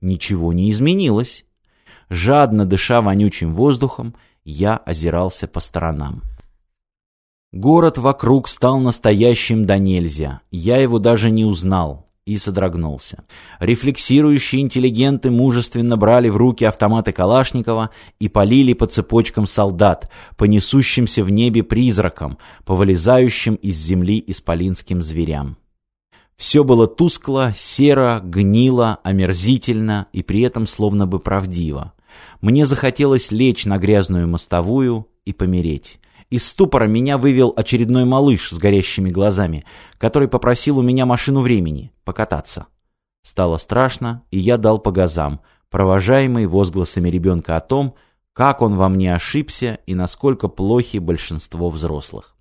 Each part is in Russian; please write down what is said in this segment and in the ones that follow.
Ничего не изменилось. Жадно дыша вонючим воздухом, я озирался по сторонам. Город вокруг стал настоящим до нельзя. Я его даже не узнал и содрогнулся. Рефлексирующие интеллигенты мужественно брали в руки автоматы Калашникова и полили по цепочкам солдат, по несущимся в небе призракам, по вылезающим из земли исполинским зверям. Все было тускло, серо, гнило, омерзительно и при этом словно бы правдиво. Мне захотелось лечь на грязную мостовую и помереть. Из ступора меня вывел очередной малыш с горящими глазами, который попросил у меня машину времени покататься. Стало страшно, и я дал по газам, провожаемый возгласами ребенка о том, как он во мне ошибся и насколько плохи большинство взрослых.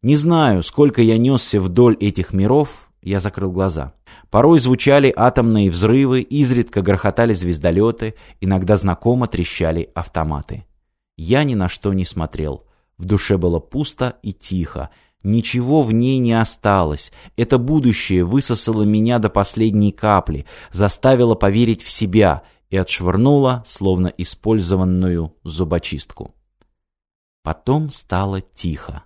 Не знаю, сколько я несся вдоль этих миров, я закрыл глаза. Порой звучали атомные взрывы, изредка грохотали звездолеты, иногда знакомо трещали автоматы. Я ни на что не смотрел. В душе было пусто и тихо. Ничего в ней не осталось. Это будущее высосало меня до последней капли, заставило поверить в себя и отшвырнуло, словно использованную зубочистку. Потом стало тихо.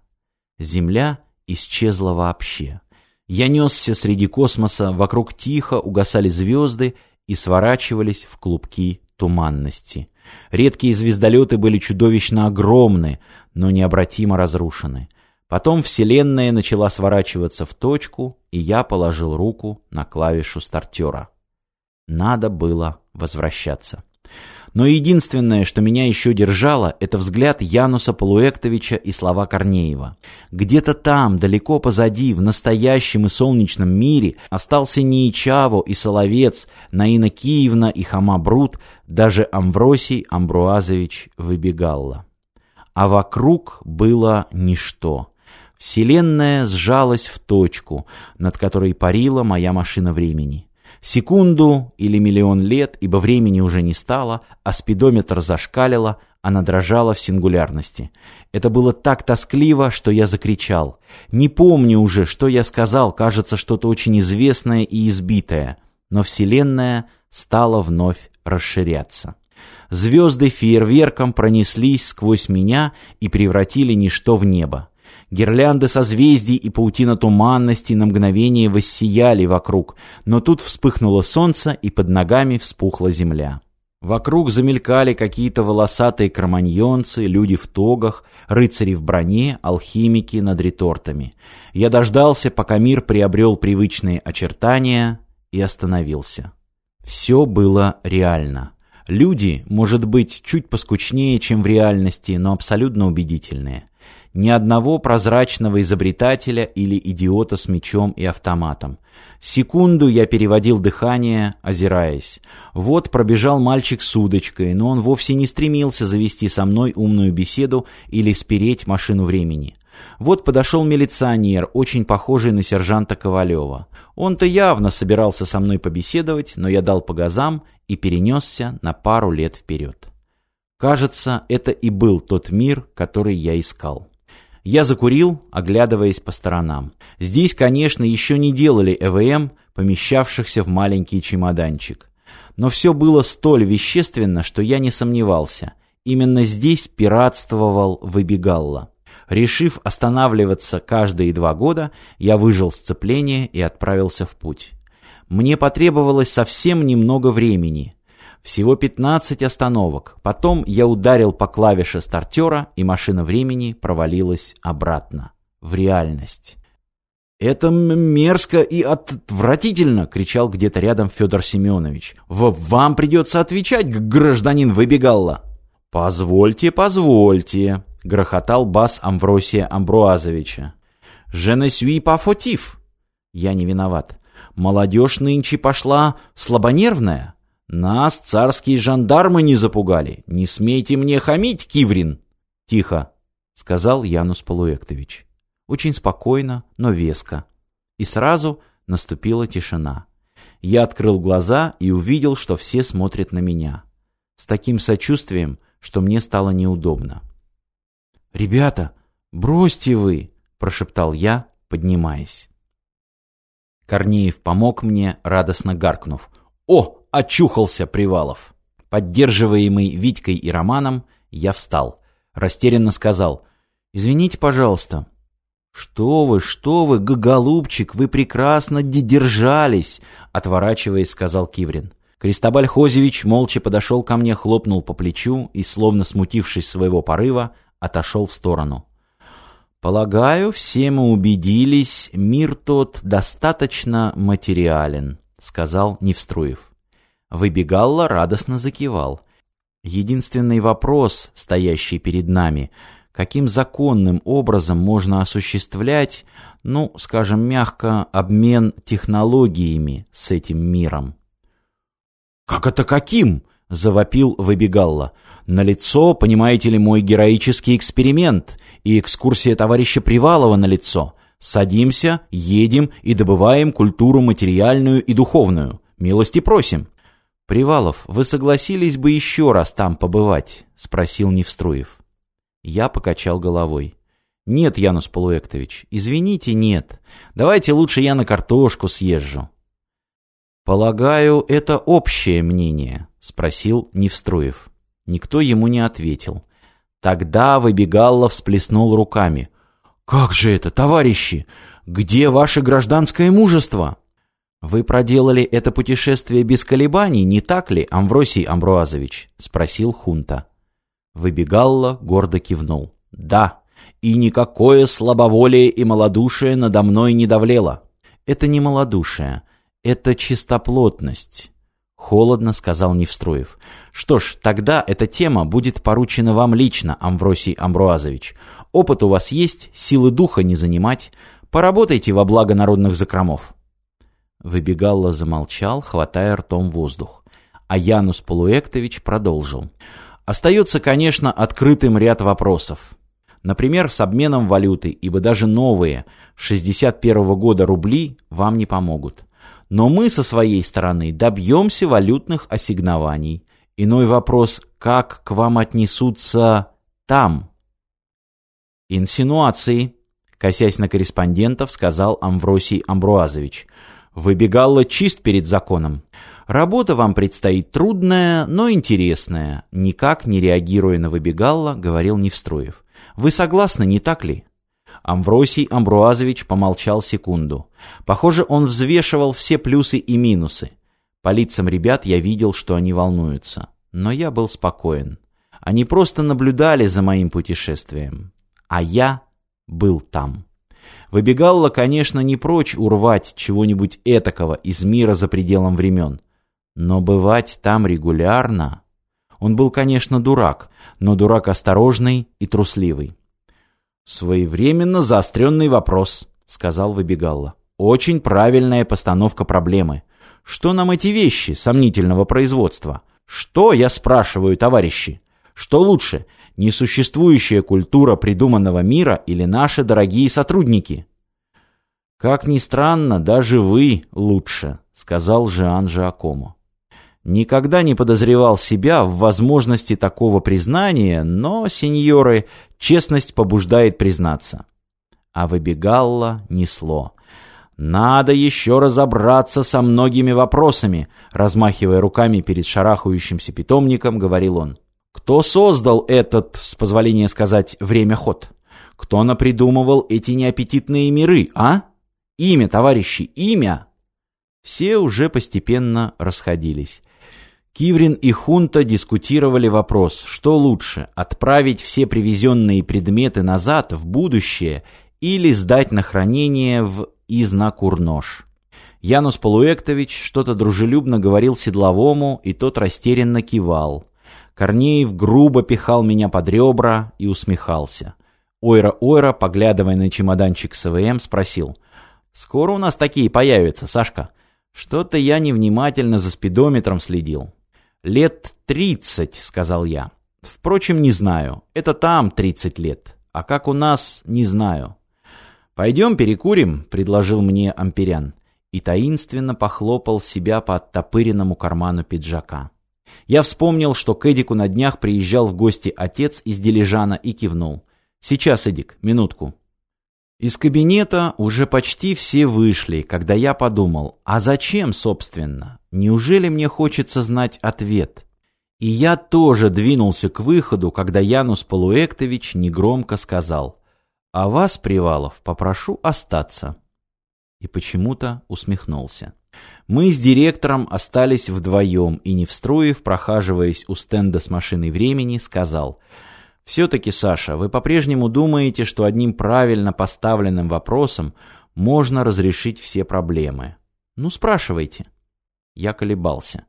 Земля исчезла вообще. Я несся среди космоса, вокруг тихо угасали звезды и сворачивались в клубки туманности. Редкие звездолеты были чудовищно огромны, но необратимо разрушены. Потом Вселенная начала сворачиваться в точку, и я положил руку на клавишу стартера. Надо было возвращаться. Но единственное, что меня еще держало, это взгляд Януса Полуэктовича и слова Корнеева. Где-то там, далеко позади, в настоящем и солнечном мире, остался не Ичаво и Соловец, Наина Киевна и Хама Брут, даже Амвросий Амбруазович Выбегалла. А вокруг было ничто. Вселенная сжалась в точку, над которой парила моя машина времени. Секунду или миллион лет, ибо времени уже не стало, а спидометр зашкалило, она дрожала в сингулярности. Это было так тоскливо, что я закричал. Не помню уже, что я сказал, кажется, что-то очень известное и избитое. Но Вселенная стала вновь расширяться. Звезды фейерверком пронеслись сквозь меня и превратили ничто в небо. Гирлянды созвездий и паутина туманности на мгновение воссияли вокруг, но тут вспыхнуло солнце, и под ногами вспухла земля. Вокруг замелькали какие-то волосатые кроманьонцы, люди в тогах, рыцари в броне, алхимики над ретортами. Я дождался, пока мир приобрел привычные очертания, и остановился. Все было реально. Люди, может быть, чуть поскучнее, чем в реальности, но абсолютно убедительные ни одного прозрачного изобретателя или идиота с мечом и автоматом. Секунду я переводил дыхание, озираясь. Вот пробежал мальчик с удочкой, но он вовсе не стремился завести со мной умную беседу или спереть машину времени. Вот подошел милиционер, очень похожий на сержанта Ковалева. Он-то явно собирался со мной побеседовать, но я дал по газам и перенесся на пару лет вперед. Кажется, это и был тот мир, который я искал. Я закурил, оглядываясь по сторонам. Здесь, конечно, еще не делали ЭВМ, помещавшихся в маленький чемоданчик. Но все было столь вещественно, что я не сомневался. Именно здесь пиратствовал Выбегалла. Решив останавливаться каждые два года, я выжил сцепление и отправился в путь. Мне потребовалось совсем немного времени. Всего 15 остановок. Потом я ударил по клавише стартера, и машина времени провалилась обратно. В реальность. «Это мерзко и отвратительно!» — кричал где-то рядом Федор Семенович. «Вам придется отвечать, гражданин Выбегалла!» «Позвольте, позвольте!» — грохотал бас Амвросия Амбруазовича. «Je ne suis pas fautif!» «Я не виноват. Молодежь нынче пошла слабонервная. Нас царские жандармы не запугали. Не смейте мне хамить, Киврин. Тихо, сказал Янус Полуэктович. Очень спокойно, но веско. И сразу наступила тишина. Я открыл глаза и увидел, что все смотрят на меня. С таким сочувствием, что мне стало неудобно. «Ребята, бросьте вы!» — прошептал я, поднимаясь. Корнеев помог мне, радостно гаркнув. «О, очухался Привалов. Поддерживаемый Витькой и Романом, я встал. Растерянно сказал, «Извините, пожалуйста». «Что вы, что вы, голубчик, вы прекрасно держались», — отворачиваясь, сказал Киврин. Кристобаль Хозевич молча подошел ко мне, хлопнул по плечу и, словно смутившись своего порыва, отошел в сторону. «Полагаю, все мы убедились, мир тот достаточно материален», — сказал Невструев. Выбегалла радостно закивал. Единственный вопрос, стоящий перед нами, каким законным образом можно осуществлять, ну, скажем мягко, обмен технологиями с этим миром. «Как это каким?» — завопил Выбегалла. «Налицо, понимаете ли, мой героический эксперимент и экскурсия товарища Привалова на лицо. Садимся, едем и добываем культуру материальную и духовную. Милости просим». «Привалов, вы согласились бы еще раз там побывать?» — спросил Невструев. Я покачал головой. «Нет, Янус Полуэктович, извините, нет. Давайте лучше я на картошку съезжу». «Полагаю, это общее мнение?» — спросил Невструев. Никто ему не ответил. Тогда Выбегалло всплеснул руками. «Как же это, товарищи? Где ваше гражданское мужество?» «Вы проделали это путешествие без колебаний, не так ли, Амвросий Амбруазович?» — спросил Хунта. Выбегалла гордо кивнул. «Да, и никакое слабоволие и малодушие надо мной не давлело. Это не малодушие, это чистоплотность». Холодно сказал Невстроев. Что ж, тогда эта тема будет поручена вам лично, Амвросий Амбруазович. Опыт у вас есть, силы духа не занимать. Поработайте во благо народных закромов. Выбегалла замолчал, хватая ртом воздух. А Янус Полуэктович продолжил. Остается, конечно, открытым ряд вопросов. Например, с обменом валюты, ибо даже новые, 61 -го года рубли вам не помогут. Но мы со своей стороны добьемся валютных ассигнований. Иной вопрос, как к вам отнесутся там? Инсинуации, косясь на корреспондентов, сказал Амвросий Амбруазович – Выбегала чист перед законом. Работа вам предстоит трудная, но интересная. Никак не реагируя на выбегала, говорил Невстроев. Вы согласны, не так ли? Амвросий Амбруазович помолчал секунду. Похоже, он взвешивал все плюсы и минусы. По лицам ребят я видел, что они волнуются. Но я был спокоен. Они просто наблюдали за моим путешествием. А я был там. Выбегалла, конечно, не прочь урвать чего-нибудь этакого из мира за пределом времен. Но бывать там регулярно... Он был, конечно, дурак, но дурак осторожный и трусливый. «Своевременно заостренный вопрос», — сказал Выбегалла. «Очень правильная постановка проблемы. Что нам эти вещи сомнительного производства? Что, я спрашиваю, товарищи? Что лучше, несуществующая культура придуманного мира или наши дорогие сотрудники? Как ни странно, даже вы лучше, сказал Жан Жакому. Никогда не подозревал себя в возможности такого признания, но, сеньоры, честность побуждает признаться. А выбегалла несло. «Надо еще разобраться со многими вопросами», размахивая руками перед шарахающимся питомником, говорил он. Кто создал этот, с позволения сказать, время ход? Кто напридумывал эти неаппетитные миры, а? Имя, товарищи, имя!» Все уже постепенно расходились. Киврин и Хунта дискутировали вопрос, что лучше, отправить все привезенные предметы назад, в будущее, или сдать на хранение в Изнакурнош. Янус Полуэктович что-то дружелюбно говорил Седловому, и тот растерянно кивал. Корнеев грубо пихал меня под ребра и усмехался. Ойра-ойра, поглядывая на чемоданчик с ВМ, спросил. «Скоро у нас такие появятся, Сашка? Что-то я невнимательно за спидометром следил». «Лет тридцать», — сказал я. «Впрочем, не знаю. Это там тридцать лет. А как у нас, не знаю». «Пойдем перекурим», — предложил мне Амперян. И таинственно похлопал себя по оттопыренному карману пиджака. Я вспомнил, что к Эдику на днях приезжал в гости отец из Дилижана и кивнул. «Сейчас, Эдик, минутку». Из кабинета уже почти все вышли, когда я подумал, а зачем, собственно? Неужели мне хочется знать ответ? И я тоже двинулся к выходу, когда Янус Полуэктович негромко сказал, «А вас, Привалов, попрошу остаться». И почему-то усмехнулся. Мы с директором остались вдвоем, и Невстроев, прохаживаясь у стенда с машиной времени, сказал, «Все-таки, Саша, вы по-прежнему думаете, что одним правильно поставленным вопросом можно разрешить все проблемы? Ну, спрашивайте». Я колебался.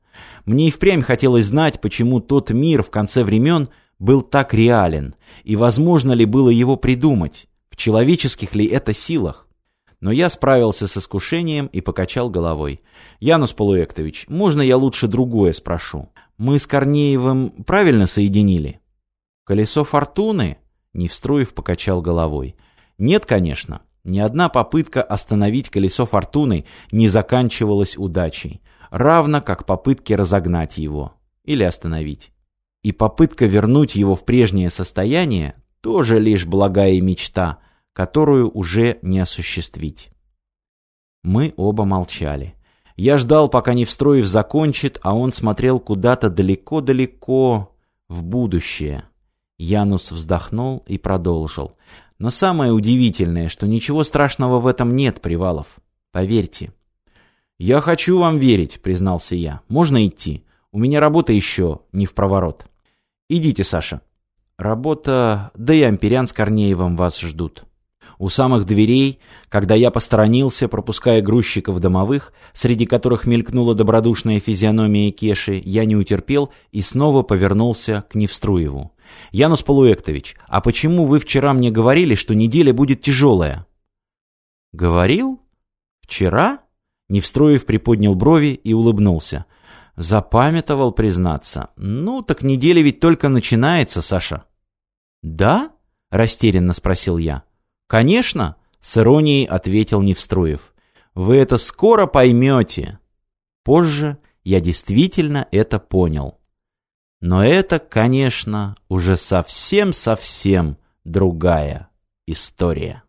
Мне и впрямь хотелось знать, почему тот мир в конце времен был так реален, и возможно ли было его придумать, в человеческих ли это силах. Но я справился с искушением и покачал головой. «Янус Полуэктович, можно я лучше другое спрошу? Мы с Корнеевым правильно соединили?» «Колесо фортуны?» Невстроев покачал головой. «Нет, конечно. Ни одна попытка остановить колесо фортуны не заканчивалась удачей равно как попытке разогнать его или остановить. И попытка вернуть его в прежнее состояние тоже лишь благая мечта, которую уже не осуществить. Мы оба молчали. Я ждал, пока не встроив закончит, а он смотрел куда-то далеко-далеко в будущее. Янус вздохнул и продолжил. Но самое удивительное, что ничего страшного в этом нет, Привалов. Поверьте. «Я хочу вам верить», — признался я. «Можно идти? У меня работа еще не в проворот». «Идите, Саша». «Работа... Да и Амперян с Корнеевым вас ждут». У самых дверей, когда я посторонился, пропуская грузчиков домовых, среди которых мелькнула добродушная физиономия Кеши, я не утерпел и снова повернулся к Невструеву. «Янус Полуэктович, а почему вы вчера мне говорили, что неделя будет тяжелая?» «Говорил? Вчера?» Невстроев приподнял брови и улыбнулся. Запамятовал, признаться. Ну, так неделя ведь только начинается, Саша. Да? Растерянно спросил я. Конечно, с иронией ответил Невстроев. Вы это скоро поймете. Позже я действительно это понял. Но это, конечно, уже совсем-совсем другая история.